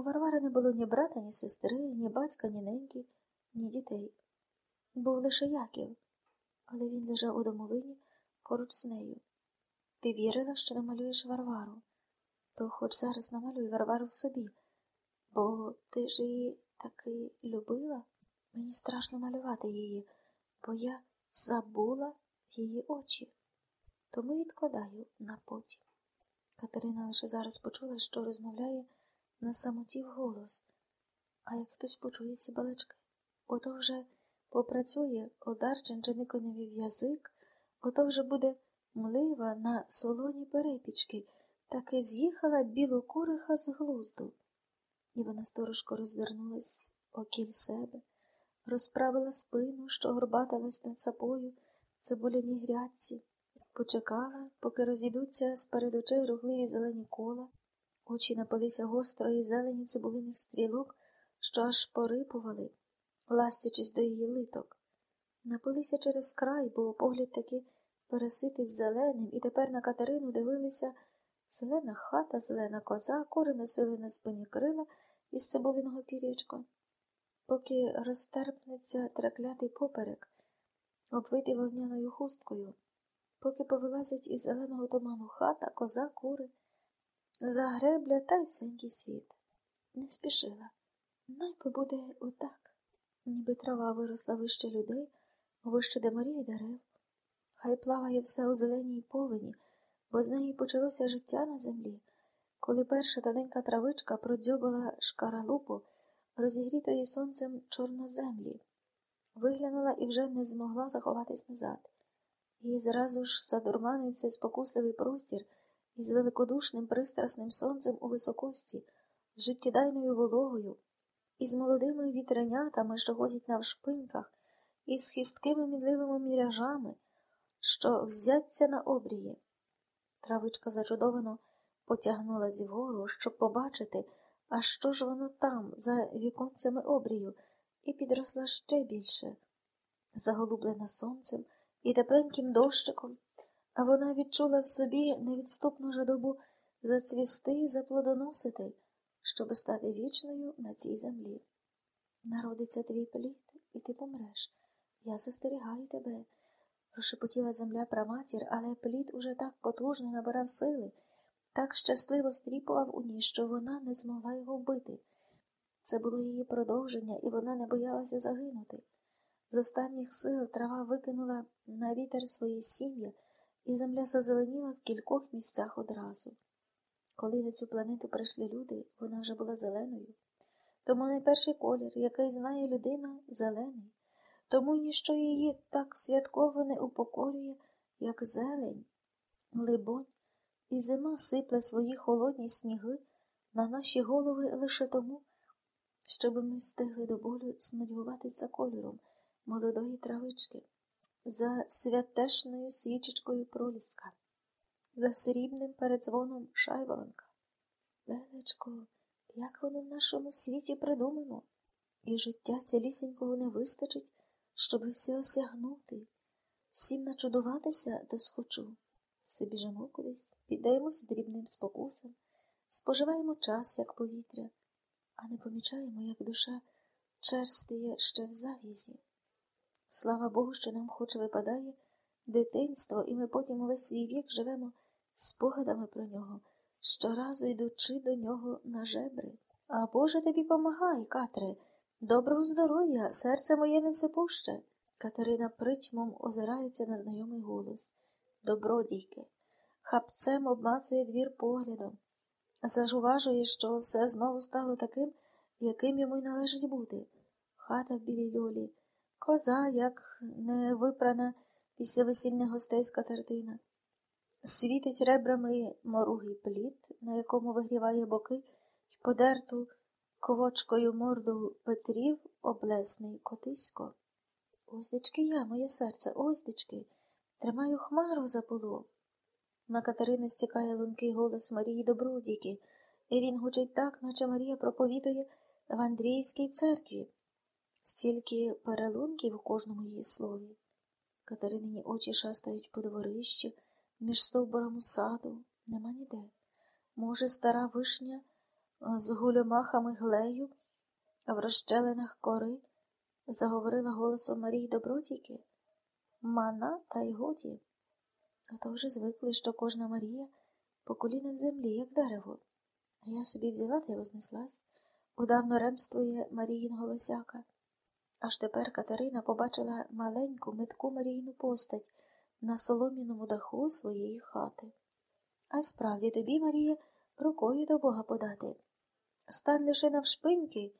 У Варвари не було ні брата, ні сестри, ні батька, ні неньки, ні дітей. Був лише Яків, але він лежав у домовині поруч з нею. Ти вірила, що намалюєш Варвару, то хоч зараз намалюй Варвару в собі, бо ти ж її таки любила. Мені страшно малювати її, бо я забула її очі, тому відкладаю на потім. Катерина лише зараз почула, що розмовляє на самоті вголос, а як хтось почує ці балачки, ото вже попрацює одар Ченченикові в язик, ото вже буде млива на солоні перепічки, так і з'їхала білокуриха з глузду. І вона сторожко роздернулась окіль себе, розправила спину, що горбаталась над сапою, цибуляні грядці, почекала, поки розійдуться з очей рухливі зелені кола, очі напилися гострої зелені цибулиних стрілок, що аж порипували, ластячись до її литок. Напилися через край, бо погляд таки переситий зеленим, і тепер на Катерину дивилися зелена хата, зелена коза, кори носили на спині крила із цибулиного пірячка. Поки розтерпнеться траклятий поперек, обвитий вогняною хусткою, поки повилазять із зеленого туману хата, коза, кури, загребля та й всенький світ. Не спішила. Най побуде отак, ніби трава виросла вище людей, вище демарів і дерев. Хай плаває все у зеленій повені, бо з неї почалося життя на землі, коли перша тоненька травичка продзьобала шкаралупу, розігрітої сонцем чорноземлі, виглянула і вже не змогла заховатись назад. Її зразу ж задурманив цей спокусливий простір із великодушним пристрасним сонцем у високості, з життєдайною вологою, із молодими вітренятами, що ходять на вшпиньках, із хисткими мідливими міряжами, що взяться на обрії. Травичка зачудовано потягнулась вгору, щоб побачити, а що ж воно там, за віконцями обрію, і підросла ще більше, заголублена сонцем і тепленьким дощиком, а вона відчула в собі невідступну жадобу зацвісти і заплодоносити, щоби стати вічною на цій землі. Народиться твій плід, і ти помреш. Я застерігаю тебе. Прошепотіла земля праматір, але плід уже так потужно набирав сили, так щасливо стріпував у ній, що вона не змогла його вбити. Це було її продовження, і вона не боялася загинути. З останніх сил трава викинула на вітер свої сім'я, і земля зазеленіла в кількох місцях одразу. Коли на цю планету прийшли люди, вона вже була зеленою. Тому найперший колір, який знає людина, зелений, тому ніщо її так святково не упокорює, як зелень. Либонь, і зима сипле свої холодні сніги на наші голови лише тому, щоб ми встигли до болю снудьгуватись за кольором молодої травички, за святешною свічечкою проліска, за срібним передзвоном шайворонка. Лелечко, як воно в нашому світі придумано, і життя цілісінького не вистачить, щоб все осягнути, всім начудуватися досхочу. Все біжимо кудись, піддаємося дрібним спокусам, споживаємо час, як повітря, а не помічаємо, як душа черстиє ще в завізі. Слава Богу, що нам хоч випадає дитинство, і ми потім увесь свій вік живемо спогадами про нього, щоразу йдучи до нього на жебри. А Боже тобі помагай, Катре, доброго здоров'я, серце моє не всепуще. Катерина притьмом озирається на знайомий голос. Добродійки, хапцем обмацує двір поглядом, зажуважує, що все знову стало таким, яким йому й належить бути. Хата в білій льолі, коза, як не випрана після весільних гостей скатертина. Світить ребрами моругий плід, на якому вигріває боки й подерту ковочкою морду Петрів облесний котисько. Оздечки я, моє серце, оздечки. Тримаю хмару за полу. На Катерину стікає лункий голос Марії Добродійки, і він гучить так, наче Марія проповідує в Андріївській церкві. Стільки перелунків у кожному її слові. Катеринині очі шастають по дворищі, між стовбуром саду, нема ніде. Може, стара вишня З гулюмахами глею, в розщелинах кори, заговорила голосом Марії Добротійки. Мана та й годі. А то вже звикли, що кожна Марія по коліна в землі, як дерево. А я собі взяла та й вознеслась. Удавно ремствує Маріїн голосяка. Аж тепер Катерина побачила маленьку метку Марійну постать на солом'яному даху своєї хати. А справді тобі, Марія, рукою до Бога подати. Стань лише навшпиньки